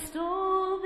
stole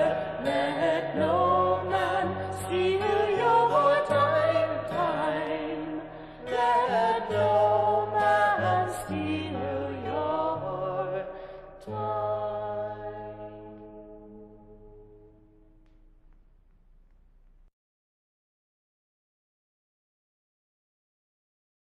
Seigneur, your time.